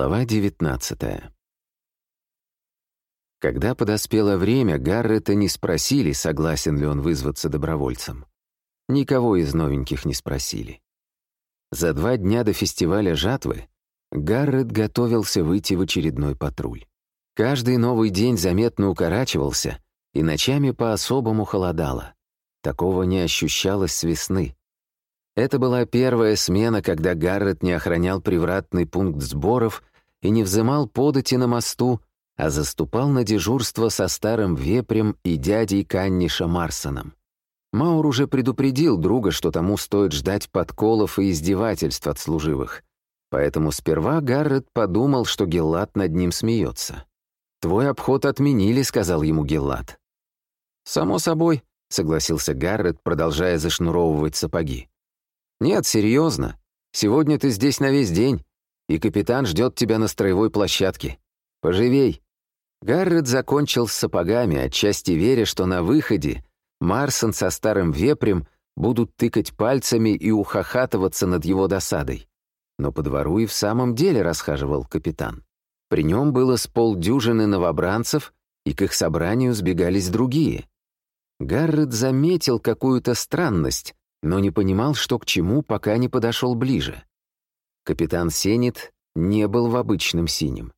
Глава 19 Когда подоспело время, Гаррета не спросили, согласен ли он вызваться добровольцем. Никого из новеньких не спросили. За два дня до фестиваля жатвы Гаррет готовился выйти в очередной патруль. Каждый новый день заметно укорачивался, и ночами по-особому холодало. Такого не ощущалось с весны. Это была первая смена, когда Гаррет не охранял привратный пункт сборов и не взымал подати на мосту, а заступал на дежурство со старым вепрем и дядей Канниша Марсоном. Маур уже предупредил друга, что тому стоит ждать подколов и издевательств от служивых. Поэтому сперва Гаррет подумал, что Геллат над ним смеется. «Твой обход отменили», — сказал ему Геллат. «Само собой», — согласился Гаррет, продолжая зашнуровывать сапоги. «Нет, серьезно. Сегодня ты здесь на весь день, и капитан ждет тебя на строевой площадке. Поживей». Гаррет закончил с сапогами, отчасти веря, что на выходе Марсон со старым вепрем будут тыкать пальцами и ухахатываться над его досадой. Но по двору и в самом деле расхаживал капитан. При нем было с полдюжины новобранцев, и к их собранию сбегались другие. Гаррет заметил какую-то странность, но не понимал, что к чему, пока не подошел ближе. Капитан Сенит не был в обычном синем.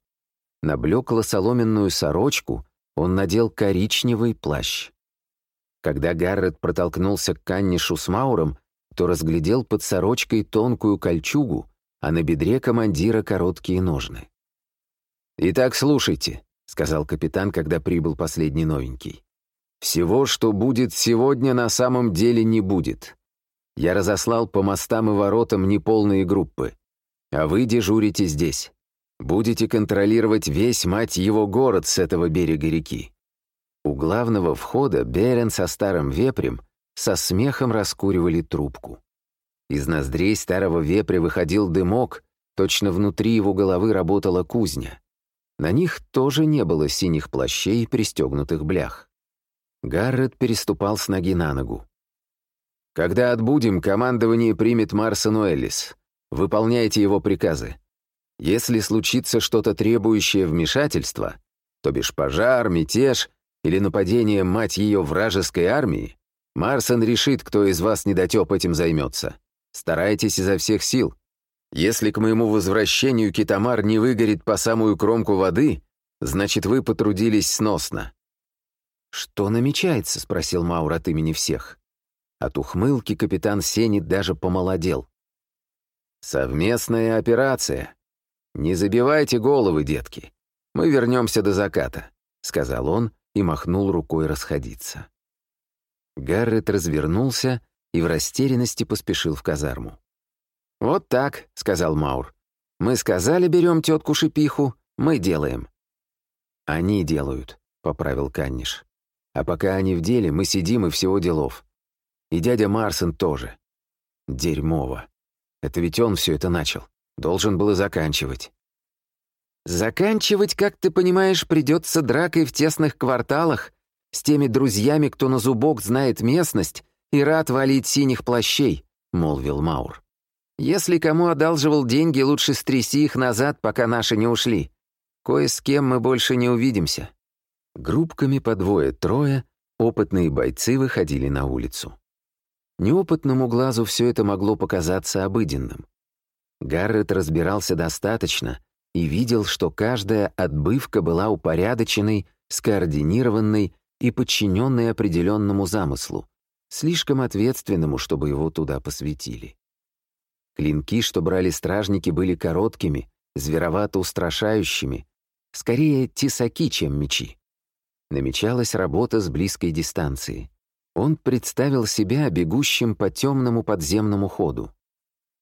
На блекло-соломенную сорочку он надел коричневый плащ. Когда Гаррет протолкнулся к Каннишу с Мауром, то разглядел под сорочкой тонкую кольчугу, а на бедре командира короткие ножны. «Итак, слушайте», — сказал капитан, когда прибыл последний новенький. «Всего, что будет сегодня, на самом деле не будет. Я разослал по мостам и воротам неполные группы. А вы дежурите здесь. Будете контролировать весь, мать его, город с этого берега реки. У главного входа Берен со старым вепрем со смехом раскуривали трубку. Из ноздрей старого вепря выходил дымок, точно внутри его головы работала кузня. На них тоже не было синих плащей и пристегнутых блях. Гаррет переступал с ноги на ногу. Когда отбудем, командование примет Марсон Уэллис. Выполняйте его приказы. Если случится что-то требующее вмешательства, то бишь пожар, мятеж или нападение, мать ее, вражеской армии, Марсон решит, кто из вас недотеп этим займется. Старайтесь изо всех сил. Если к моему возвращению китамар не выгорит по самую кромку воды, значит, вы потрудились сносно». «Что намечается?» — спросил Маур от имени всех. От ухмылки капитан Сенит даже помолодел. «Совместная операция. Не забивайте головы, детки. Мы вернемся до заката», — сказал он и махнул рукой расходиться. Гаррет развернулся и в растерянности поспешил в казарму. «Вот так», — сказал Маур. «Мы сказали, берем тетку Шипиху, мы делаем». «Они делают», — поправил Канниш. «А пока они в деле, мы сидим и всего делов. И дядя Марсон тоже. Дерьмово. Это ведь он все это начал. Должен был и заканчивать. Заканчивать, как ты понимаешь, придется дракой в тесных кварталах с теми друзьями, кто на зубок знает местность и рад валить синих плащей, молвил Маур. Если кому одалживал деньги, лучше стряси их назад, пока наши не ушли. Кое с кем мы больше не увидимся. Группками по двое-трое опытные бойцы выходили на улицу. Неопытному глазу все это могло показаться обыденным. Гаррет разбирался достаточно и видел, что каждая отбывка была упорядоченной, скоординированной и подчиненной определенному замыслу, слишком ответственному, чтобы его туда посвятили. Клинки, что брали стражники, были короткими, зверовато устрашающими, скорее тесаки, чем мечи. Намечалась работа с близкой дистанции. Он представил себя бегущим по темному подземному ходу.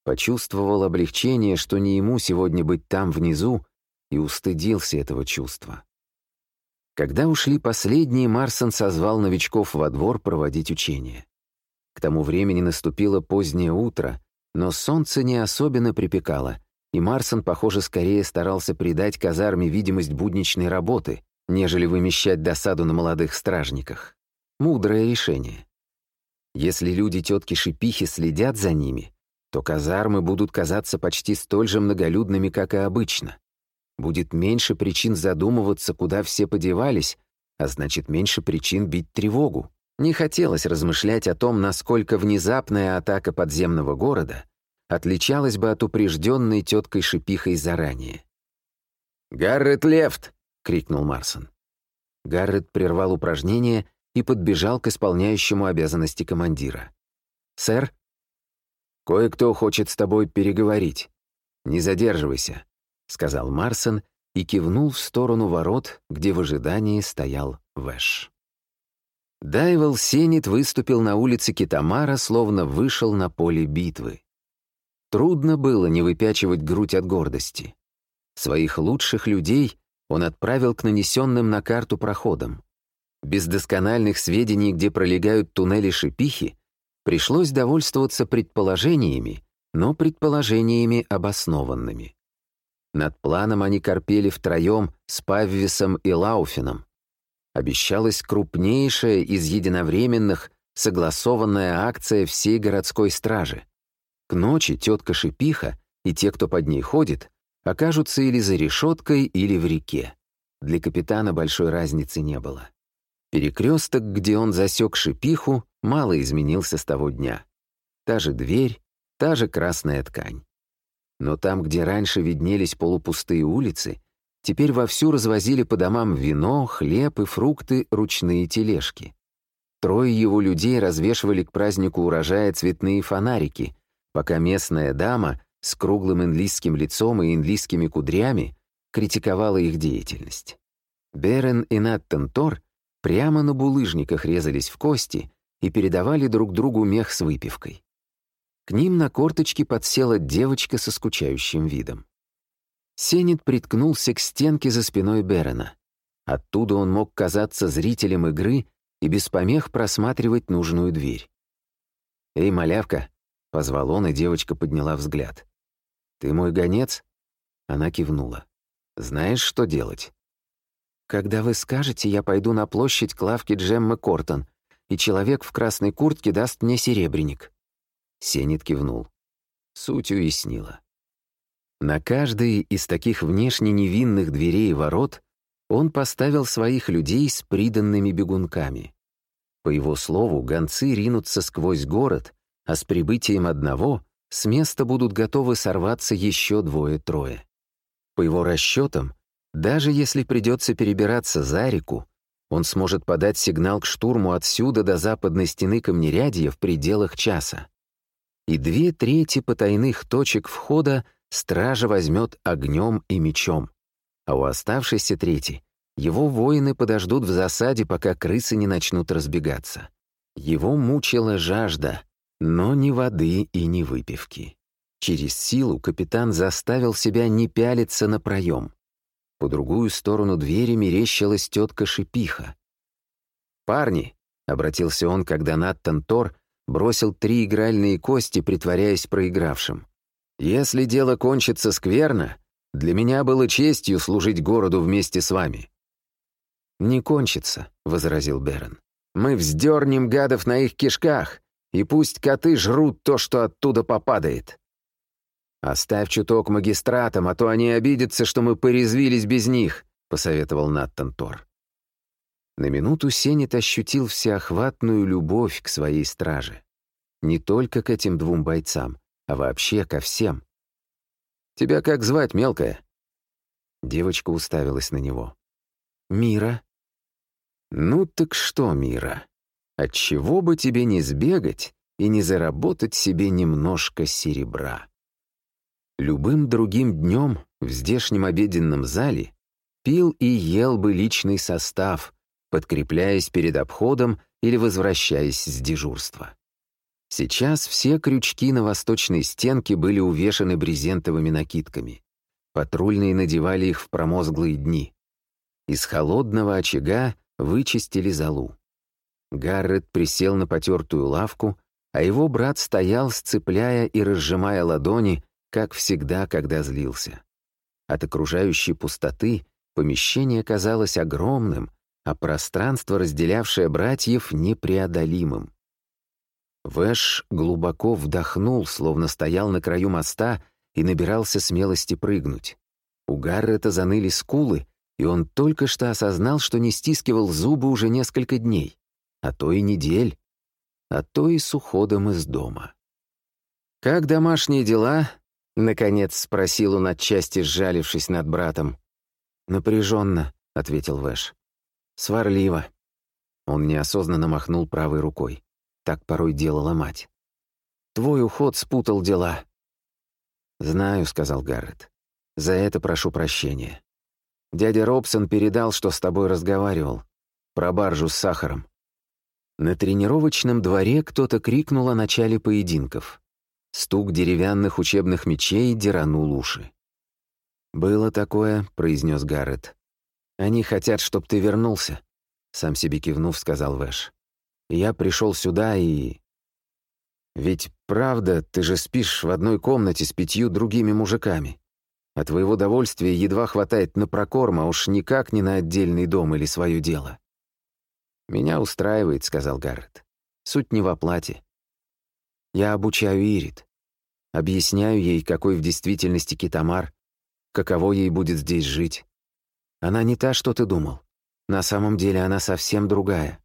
Почувствовал облегчение, что не ему сегодня быть там внизу, и устыдился этого чувства. Когда ушли последние, Марсон созвал новичков во двор проводить учения. К тому времени наступило позднее утро, но солнце не особенно припекало, и Марсон, похоже, скорее старался придать казарме видимость будничной работы, нежели вымещать досаду на молодых стражниках. Мудрое решение. Если люди тетки Шипихи следят за ними, то казармы будут казаться почти столь же многолюдными, как и обычно. будет меньше причин задумываться, куда все подевались, а значит, меньше причин бить тревогу. Не хотелось размышлять о том, насколько внезапная атака подземного города отличалась бы от упрежденной теткой Шипихой заранее. «Гаррет Лефт!» — крикнул Марсон. Гаррет прервал упражнение и подбежал к исполняющему обязанности командира. «Сэр?» «Кое-кто хочет с тобой переговорить. Не задерживайся», — сказал Марсон и кивнул в сторону ворот, где в ожидании стоял Вэш. Дайвел Сенит выступил на улице Китамара, словно вышел на поле битвы. Трудно было не выпячивать грудь от гордости. Своих лучших людей он отправил к нанесенным на карту проходам. Без доскональных сведений, где пролегают туннели Шипихи, пришлось довольствоваться предположениями, но предположениями обоснованными. Над планом они корпели втроем с Паввисом и Лауфином, обещалась крупнейшая из единовременных согласованная акция всей городской стражи. К ночи тетка Шипиха и те, кто под ней ходит, окажутся или за решеткой, или в реке. Для капитана большой разницы не было. Перекресток, где он засек Шипиху, мало изменился с того дня. Та же дверь, та же красная ткань. Но там, где раньше виднелись полупустые улицы, Теперь вовсю развозили по домам вино, хлеб и фрукты ручные тележки. Трое его людей развешивали к празднику урожая цветные фонарики, пока местная дама с круглым инлийским лицом и инлийскими кудрями критиковала их деятельность. Берен и Наттен Тор прямо на булыжниках резались в кости и передавали друг другу мех с выпивкой. К ним на корточки подсела девочка со скучающим видом. Сенит приткнулся к стенке за спиной Берена. Оттуда он мог казаться зрителем игры и без помех просматривать нужную дверь. «Эй, малявка!» — позвал он, и девочка подняла взгляд. «Ты мой гонец?» Она кивнула. «Знаешь, что делать?» «Когда вы скажете, я пойду на площадь к лавке Джеммы Кортон, и человек в красной куртке даст мне серебряник». Сенит кивнул. Суть уяснила. На каждой из таких внешне невинных дверей и ворот он поставил своих людей с приданными бегунками. По его слову, гонцы ринутся сквозь город, а с прибытием одного с места будут готовы сорваться еще двое-трое. По его расчетам, даже если придется перебираться за реку, он сможет подать сигнал к штурму отсюда до западной стены камнерядья в пределах часа. И две трети потайных точек входа — стража возьмет огнем и мечом, а у оставшейся трети его воины подождут в засаде, пока крысы не начнут разбегаться. Его мучила жажда, но ни воды и ни выпивки. Через силу капитан заставил себя не пялиться на проем. По другую сторону двери мерещилась тетка Шипиха. «Парни!» — обратился он, когда Наттон Тор бросил три игральные кости, притворяясь проигравшим. Если дело кончится скверно, для меня было честью служить городу вместе с вами». «Не кончится», — возразил Берн. «Мы вздернем гадов на их кишках, и пусть коты жрут то, что оттуда попадает». «Оставь чуток магистратам, а то они обидятся, что мы порезвились без них», — посоветовал Наттон Тор. На минуту Сенет ощутил всеохватную любовь к своей страже. Не только к этим двум бойцам, а вообще ко всем. «Тебя как звать, мелкая?» Девочка уставилась на него. «Мира». «Ну так что, Мира, отчего бы тебе не сбегать и не заработать себе немножко серебра?» Любым другим днем в здешнем обеденном зале пил и ел бы личный состав, подкрепляясь перед обходом или возвращаясь с дежурства. Сейчас все крючки на восточной стенке были увешаны брезентовыми накидками. Патрульные надевали их в промозглые дни. Из холодного очага вычистили залу. Гаррет присел на потертую лавку, а его брат стоял, сцепляя и разжимая ладони, как всегда, когда злился. От окружающей пустоты помещение казалось огромным, а пространство, разделявшее братьев, непреодолимым. Вэш глубоко вдохнул, словно стоял на краю моста и набирался смелости прыгнуть. У Гаррета заныли скулы, и он только что осознал, что не стискивал зубы уже несколько дней, а то и недель, а то и с уходом из дома. «Как домашние дела?» — наконец спросил он отчасти, сжалившись над братом. «Напряженно», — ответил Вэш. «Сварливо». Он неосознанно махнул правой рукой. Так порой делала мать. «Твой уход спутал дела». «Знаю», — сказал Гаррет. «За это прошу прощения. Дядя Робсон передал, что с тобой разговаривал. Про баржу с сахаром». На тренировочном дворе кто-то крикнул о начале поединков. Стук деревянных учебных мечей деранул уши. «Было такое», — произнес Гаррет. «Они хотят, чтоб ты вернулся», — сам себе кивнув, сказал Вэш. «Я пришел сюда и...» «Ведь правда, ты же спишь в одной комнате с пятью другими мужиками. А твоего довольствия едва хватает на прокорм, а уж никак не на отдельный дом или свое дело». «Меня устраивает», — сказал Гаррет. «Суть не в оплате. Я обучаю Ирит. Объясняю ей, какой в действительности Китамар, каково ей будет здесь жить. Она не та, что ты думал. На самом деле она совсем другая».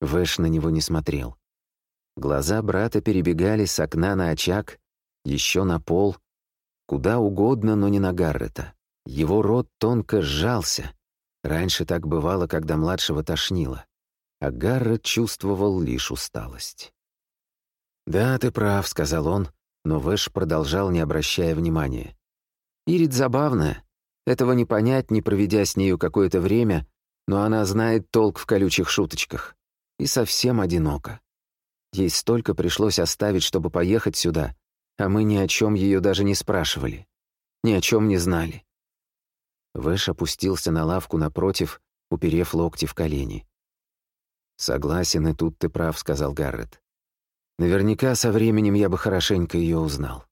Вэш на него не смотрел. Глаза брата перебегали с окна на очаг, еще на пол, куда угодно, но не на Гаррета. Его рот тонко сжался. Раньше так бывало, когда младшего тошнило. А Гаррет чувствовал лишь усталость. «Да, ты прав», — сказал он, но Вэш продолжал, не обращая внимания. «Ирит забавная. Этого не понять, не проведя с нею какое-то время, но она знает толк в колючих шуточках. И совсем одинока. Ей столько пришлось оставить, чтобы поехать сюда, а мы ни о чем ее даже не спрашивали. Ни о чем не знали». Вэш опустился на лавку напротив, уперев локти в колени. «Согласен, и тут ты прав», — сказал Гаррет. Наверняка со временем я бы хорошенько ее узнал.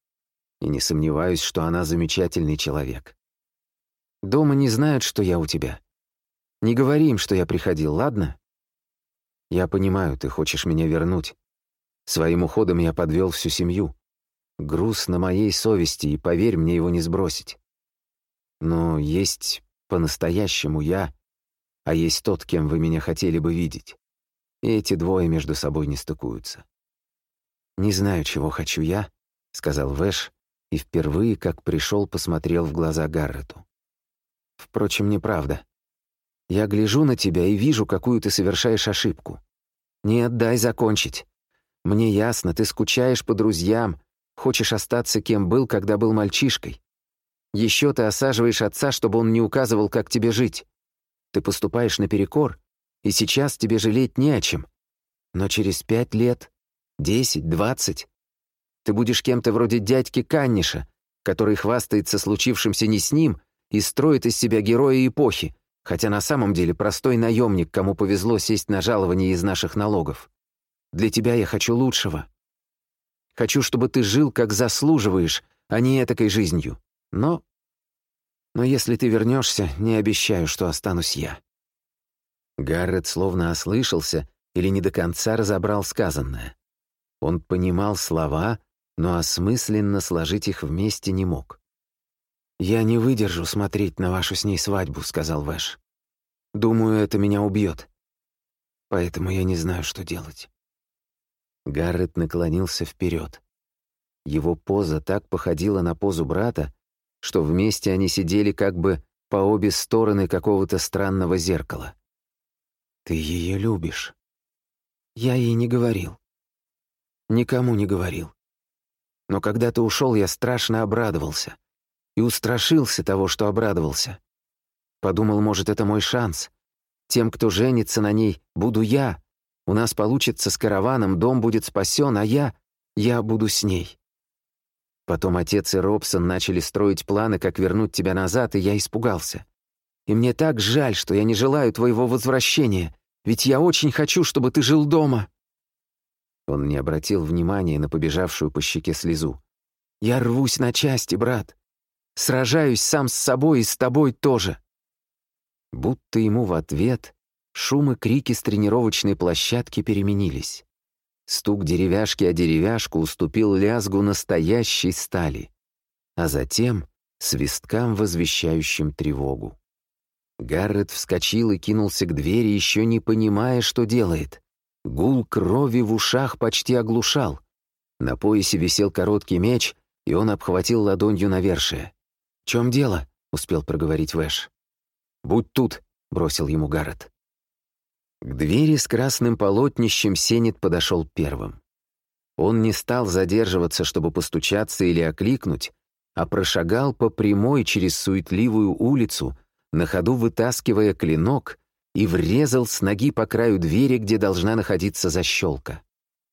И не сомневаюсь, что она замечательный человек. Дома не знают, что я у тебя. Не говори им, что я приходил, ладно? Я понимаю, ты хочешь меня вернуть. Своим уходом я подвел всю семью. Груз на моей совести, и, поверь, мне его не сбросить. Но есть по-настоящему я, а есть тот, кем вы меня хотели бы видеть. И эти двое между собой не стыкуются. «Не знаю, чего хочу я», — сказал Вэш, и впервые, как пришел, посмотрел в глаза Гаррету. «Впрочем, неправда. Я гляжу на тебя и вижу, какую ты совершаешь ошибку. Нет, дай закончить. Мне ясно, ты скучаешь по друзьям, хочешь остаться кем был, когда был мальчишкой. Еще ты осаживаешь отца, чтобы он не указывал, как тебе жить. Ты поступаешь наперекор, и сейчас тебе жалеть не о чем. Но через пять лет Десять, двадцать. Ты будешь кем-то вроде дядьки Канниша, который хвастается случившимся не с ним и строит из себя героя эпохи, хотя на самом деле простой наемник, кому повезло сесть на жалование из наших налогов. Для тебя я хочу лучшего. Хочу, чтобы ты жил, как заслуживаешь, а не этакой жизнью. Но... Но если ты вернешься, не обещаю, что останусь я». Гаррет словно ослышался или не до конца разобрал сказанное. Он понимал слова, но осмысленно сложить их вместе не мог. «Я не выдержу смотреть на вашу с ней свадьбу», — сказал Вэш. «Думаю, это меня убьет. Поэтому я не знаю, что делать». Гаррет наклонился вперед. Его поза так походила на позу брата, что вместе они сидели как бы по обе стороны какого-то странного зеркала. «Ты ее любишь». «Я ей не говорил. Никому не говорил. Но когда ты ушел, я страшно обрадовался. И устрашился того, что обрадовался. Подумал, может, это мой шанс. Тем, кто женится на ней, буду я. У нас получится с караваном, дом будет спасен, а я... я буду с ней. Потом отец и Робсон начали строить планы, как вернуть тебя назад, и я испугался. И мне так жаль, что я не желаю твоего возвращения, ведь я очень хочу, чтобы ты жил дома. Он не обратил внимания на побежавшую по щеке слезу. «Я рвусь на части, брат. Сражаюсь сам с собой и с тобой тоже». Будто ему в ответ шум и крики с тренировочной площадки переменились. Стук деревяшки о деревяшку уступил лязгу настоящей стали. А затем свисткам, возвещающим тревогу. Гаррет вскочил и кинулся к двери, еще не понимая, что делает. Гул крови в ушах почти оглушал. На поясе висел короткий меч, и он обхватил ладонью навершие. «В чем дело?» — успел проговорить Вэш. «Будь тут», — бросил ему Гаррет. К двери с красным полотнищем Сенет подошел первым. Он не стал задерживаться, чтобы постучаться или окликнуть, а прошагал по прямой через суетливую улицу, на ходу вытаскивая клинок и врезал с ноги по краю двери, где должна находиться защелка.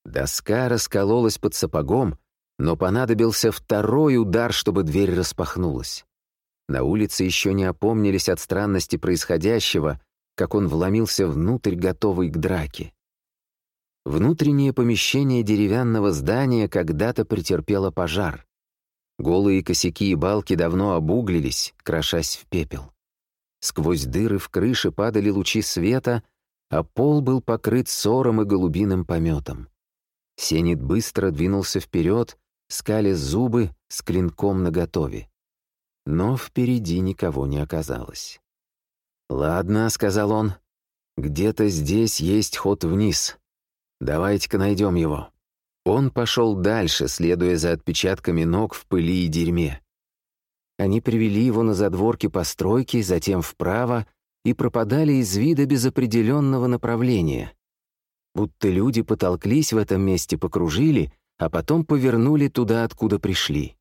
Доска раскололась под сапогом, но понадобился второй удар, чтобы дверь распахнулась. На улице еще не опомнились от странности происходящего, как он вломился внутрь, готовый к драке. Внутреннее помещение деревянного здания когда-то претерпело пожар. Голые косяки и балки давно обуглились, крошась в пепел. Сквозь дыры в крыше падали лучи света, а пол был покрыт сором и голубиным пометом. Сенит быстро двинулся вперед, скали зубы с клинком наготове. Но впереди никого не оказалось. «Ладно», — сказал он, — «где-то здесь есть ход вниз. Давайте-ка найдем его». Он пошел дальше, следуя за отпечатками ног в пыли и дерьме. Они привели его на задворки постройки, затем вправо и пропадали из вида без определенного направления. Будто люди потолклись в этом месте, покружили, а потом повернули туда, откуда пришли.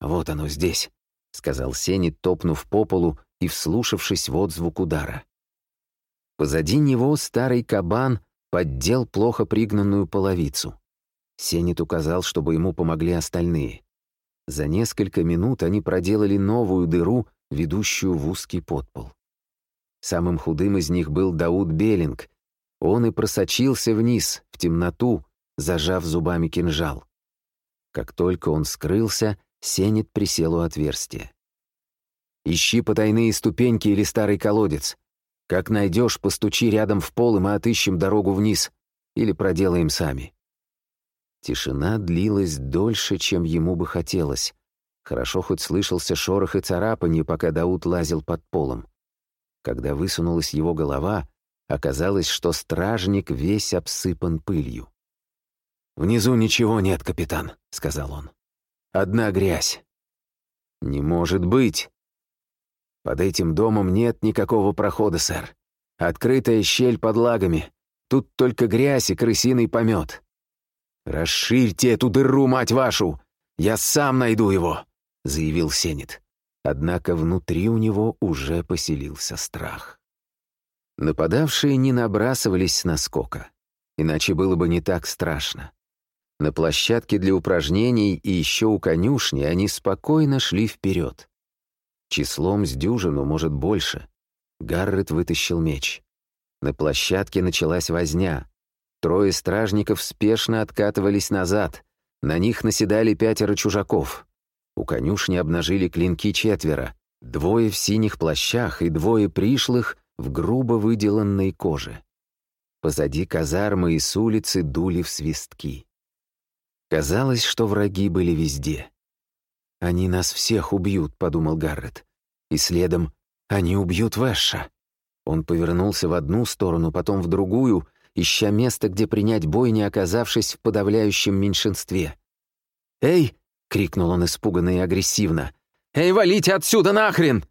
«Вот оно здесь», — сказал Сени, топнув по полу и вслушавшись в отзвук удара. Позади него старый кабан поддел плохо пригнанную половицу. Сенит указал, чтобы ему помогли остальные. За несколько минут они проделали новую дыру, ведущую в узкий подпол. Самым худым из них был Дауд Беллинг. Он и просочился вниз, в темноту, зажав зубами кинжал. Как только он скрылся, Сенет присел у отверстия. «Ищи потайные ступеньки или старый колодец. Как найдешь, постучи рядом в пол, и мы отыщем дорогу вниз. Или проделаем сами». Тишина длилась дольше, чем ему бы хотелось. Хорошо хоть слышался шорох и царапанье, пока Дауд лазил под полом. Когда высунулась его голова, оказалось, что стражник весь обсыпан пылью. «Внизу ничего нет, капитан», — сказал он. «Одна грязь». «Не может быть!» «Под этим домом нет никакого прохода, сэр. Открытая щель под лагами. Тут только грязь и крысиный помет. «Расширьте эту дыру, мать вашу! Я сам найду его!» — заявил Сенет. Однако внутри у него уже поселился страх. Нападавшие не набрасывались с наскока, иначе было бы не так страшно. На площадке для упражнений и еще у конюшни они спокойно шли вперед. Числом с дюжину, может, больше. Гаррет вытащил меч. На площадке началась возня. Трое стражников спешно откатывались назад. На них наседали пятеро чужаков. У конюшни обнажили клинки четверо. Двое в синих плащах и двое пришлых в грубо выделанной коже. Позади казармы и с улицы дули в свистки. Казалось, что враги были везде. «Они нас всех убьют», — подумал Гаррет. И следом «Они убьют Вэша». Он повернулся в одну сторону, потом в другую ища место, где принять бой, не оказавшись в подавляющем меньшинстве. «Эй!» — крикнул он испуганно и агрессивно. «Эй, валите отсюда нахрен!»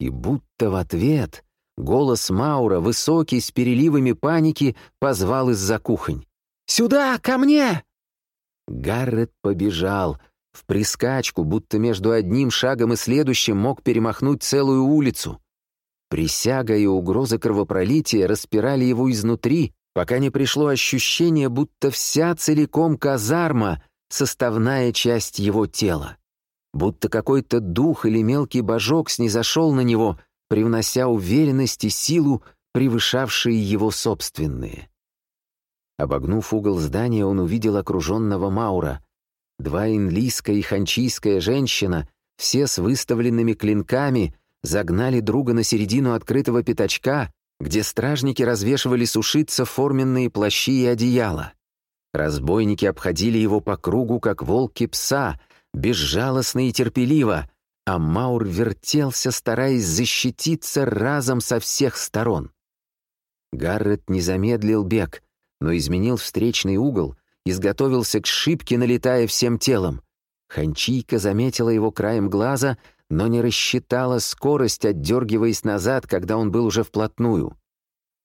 И будто в ответ голос Маура, высокий, с переливами паники, позвал из-за кухонь. «Сюда, ко мне!» Гаррет побежал, в прискачку, будто между одним шагом и следующим мог перемахнуть целую улицу. Присяга и угроза кровопролития распирали его изнутри, пока не пришло ощущение, будто вся целиком казарма — составная часть его тела. Будто какой-то дух или мелкий божок снизошел на него, привнося уверенность и силу, превышавшие его собственные. Обогнув угол здания, он увидел окруженного Маура. Два инлийская и ханчийская женщина, все с выставленными клинками, загнали друга на середину открытого пятачка где стражники развешивали сушиться форменные плащи и одеяла. Разбойники обходили его по кругу, как волки пса, безжалостно и терпеливо, а Маур вертелся, стараясь защититься разом со всех сторон. Гаррет не замедлил бег, но изменил встречный угол, изготовился к шибке, налетая всем телом. Ханчийка заметила его краем глаза, но не рассчитала скорость, отдергиваясь назад, когда он был уже вплотную.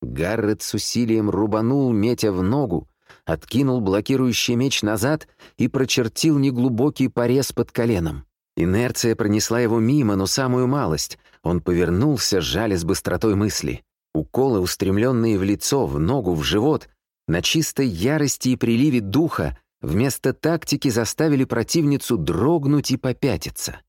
Гаррет с усилием рубанул, метя в ногу, откинул блокирующий меч назад и прочертил неглубокий порез под коленом. Инерция пронесла его мимо, но самую малость. Он повернулся, сжали с быстротой мысли. Уколы, устремленные в лицо, в ногу, в живот, на чистой ярости и приливе духа, вместо тактики заставили противницу дрогнуть и попятиться.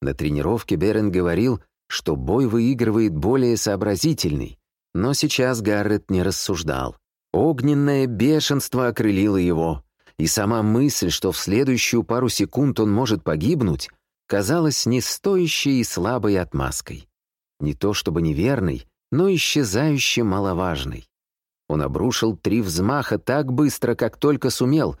На тренировке Берен говорил, что бой выигрывает более сообразительный, но сейчас Гаррет не рассуждал. Огненное бешенство окрылило его, и сама мысль, что в следующую пару секунд он может погибнуть, казалась не стоящей и слабой отмазкой. Не то чтобы неверной, но исчезающе маловажной. Он обрушил три взмаха так быстро, как только сумел,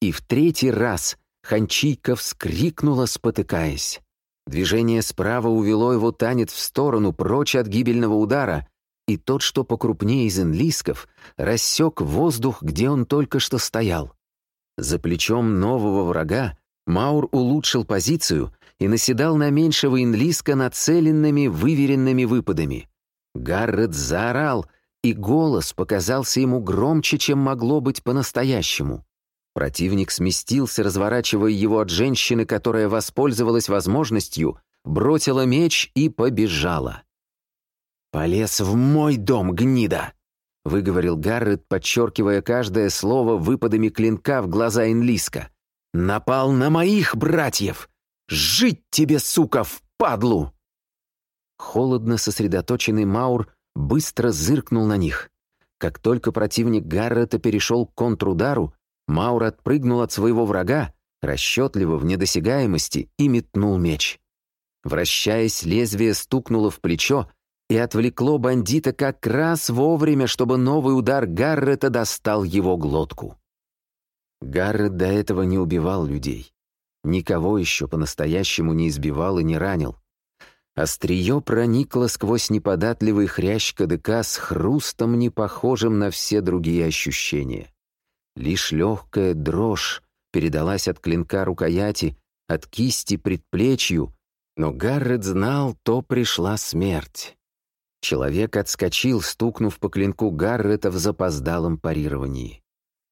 и в третий раз Ханчийка вскрикнула, спотыкаясь. Движение справа увело его танец в сторону, прочь от гибельного удара, и тот, что покрупнее из инлисков, рассек воздух, где он только что стоял. За плечом нового врага Маур улучшил позицию и наседал на меньшего инлиска нацеленными, выверенными выпадами. Гаррет заорал, и голос показался ему громче, чем могло быть по-настоящему. Противник сместился, разворачивая его от женщины, которая воспользовалась возможностью, бросила меч и побежала. «Полез в мой дом, гнида!» — выговорил Гаррет, подчеркивая каждое слово выпадами клинка в глаза Энлиска. «Напал на моих братьев! Жить тебе, сука, в падлу!» Холодно сосредоточенный Маур быстро зыркнул на них. Как только противник Гаррета перешел к контрудару, Маур отпрыгнул от своего врага, расчетливо в недосягаемости, и метнул меч. Вращаясь, лезвие стукнуло в плечо, и отвлекло бандита как раз вовремя, чтобы новый удар Гаррета достал его глотку. Гаррет до этого не убивал людей. Никого еще по-настоящему не избивал и не ранил. Острие проникло сквозь неподатливый хрящ КДК с хрустом, не похожим на все другие ощущения. Лишь легкая дрожь передалась от клинка рукояти, от кисти предплечью, но Гаррет знал, то пришла смерть. Человек отскочил, стукнув по клинку Гаррета в запоздалом парировании.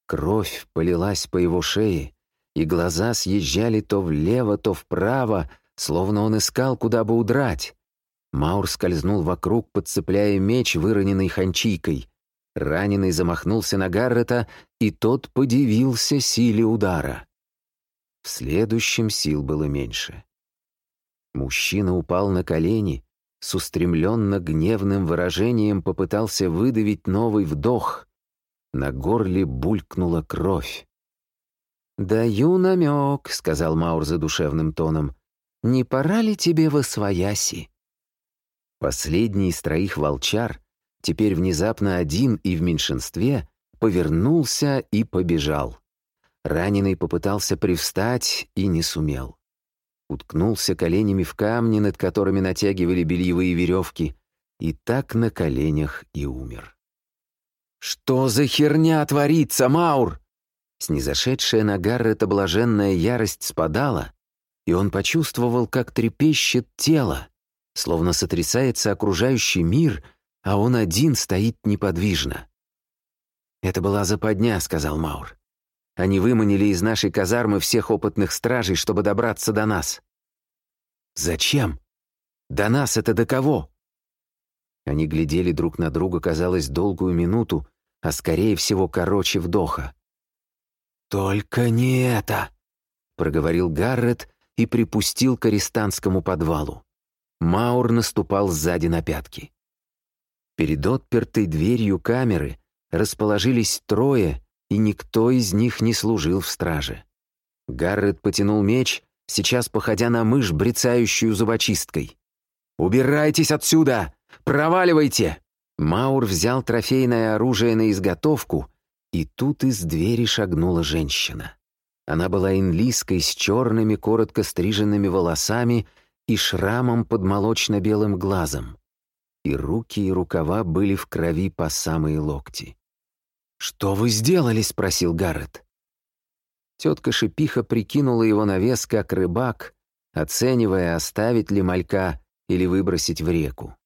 Кровь полилась по его шее, и глаза съезжали то влево, то вправо, словно он искал, куда бы удрать. Маур скользнул вокруг, подцепляя меч, выроненный ханчийкой. Раненый замахнулся на Гаррета, и тот подивился силе удара. В следующем сил было меньше. Мужчина упал на колени, с устремленно гневным выражением попытался выдавить новый вдох. На горле булькнула кровь. «Даю намек», — сказал Маур задушевным тоном. «Не пора ли тебе во свояси?» Последний из троих волчар, теперь внезапно один и в меньшинстве, повернулся и побежал. Раненый попытался привстать и не сумел уткнулся коленями в камни, над которыми натягивали бельевые веревки, и так на коленях и умер. «Что за херня творится, Маур?» Снизошедшая на Гаррета блаженная ярость спадала, и он почувствовал, как трепещет тело, словно сотрясается окружающий мир, а он один стоит неподвижно. «Это была западня», — сказал Маур. Они выманили из нашей казармы всех опытных стражей, чтобы добраться до нас. Зачем? До нас это до кого? Они глядели друг на друга, казалось, долгую минуту, а скорее всего короче вдоха. «Только не это!» — проговорил Гаррет и припустил к арестантскому подвалу. Маур наступал сзади на пятки. Перед отпертой дверью камеры расположились трое и никто из них не служил в страже. Гаррет потянул меч, сейчас походя на мышь, брецающую зубочисткой. «Убирайтесь отсюда! Проваливайте!» Маур взял трофейное оружие на изготовку, и тут из двери шагнула женщина. Она была инлиской с черными, коротко стриженными волосами и шрамом под молочно-белым глазом. И руки, и рукава были в крови по самые локти. «Что вы сделали?» — спросил Гаррет. Тетка Шипиха прикинула его на вес, как рыбак, оценивая, оставить ли малька или выбросить в реку.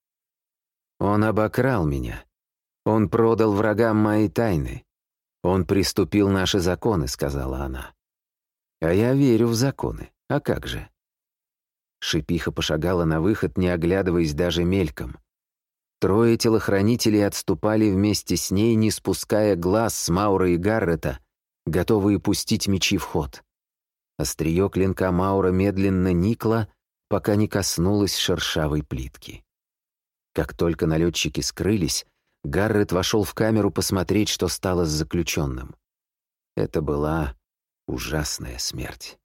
«Он обокрал меня. Он продал врагам мои тайны. Он приступил наши законы», — сказала она. «А я верю в законы. А как же?» Шипиха пошагала на выход, не оглядываясь даже мельком. Трое телохранителей отступали вместе с ней, не спуская глаз с Маура и Гаррета, готовые пустить мечи в ход. Острие клинка Маура медленно никло, пока не коснулось шершавой плитки. Как только налетчики скрылись, Гаррет вошел в камеру посмотреть, что стало с заключенным. Это была ужасная смерть.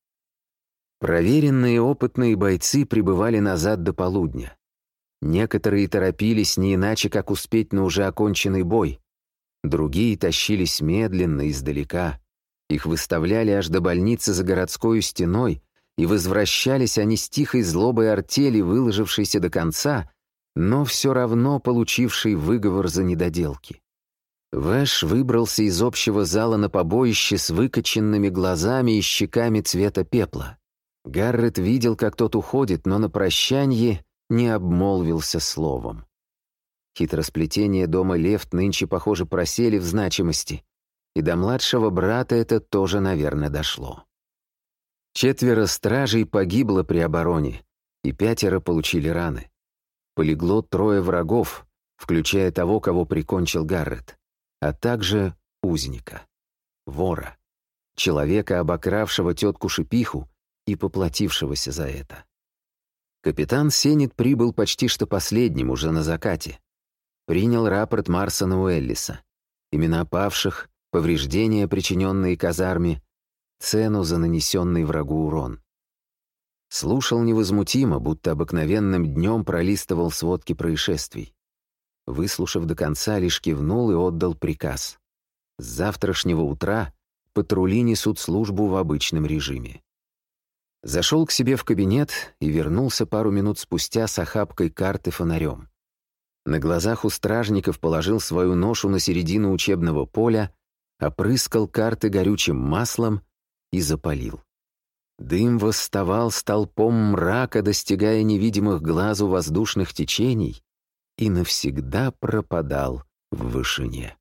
Проверенные опытные бойцы прибывали назад до полудня. Некоторые торопились не иначе, как успеть на уже оконченный бой. Другие тащились медленно, издалека. Их выставляли аж до больницы за городской стеной, и возвращались они с тихой злобой артели, выложившейся до конца, но все равно получившей выговор за недоделки. Вэш выбрался из общего зала на побоище с выкоченными глазами и щеками цвета пепла. Гаррет видел, как тот уходит, но на прощанье не обмолвился словом. Хитросплетение дома Лефт нынче, похоже, просели в значимости, и до младшего брата это тоже, наверное, дошло. Четверо стражей погибло при обороне, и пятеро получили раны. Полегло трое врагов, включая того, кого прикончил Гаррет, а также узника, вора, человека, обокравшего тетку Шипиху и поплатившегося за это. Капитан Сенет прибыл почти что последним, уже на закате. Принял рапорт Марсона Уэллиса. Имена павших, повреждения, причиненные казарме, цену за нанесенный врагу урон. Слушал невозмутимо, будто обыкновенным днем пролистывал сводки происшествий. Выслушав до конца, лишь кивнул и отдал приказ. С завтрашнего утра патрули несут службу в обычном режиме. Зашел к себе в кабинет и вернулся пару минут спустя с охапкой карты фонарем. На глазах у стражников положил свою ношу на середину учебного поля, опрыскал карты горючим маслом и запалил. Дым восставал столпом мрака, достигая невидимых глазу воздушных течений, и навсегда пропадал в вышине.